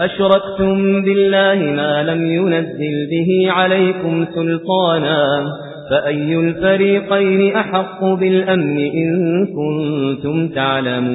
أشركتم بالله ما لم ينزل به عليكم سلطانا فأي الفريقين أحق بالأمن إن كنتم تعلمون؟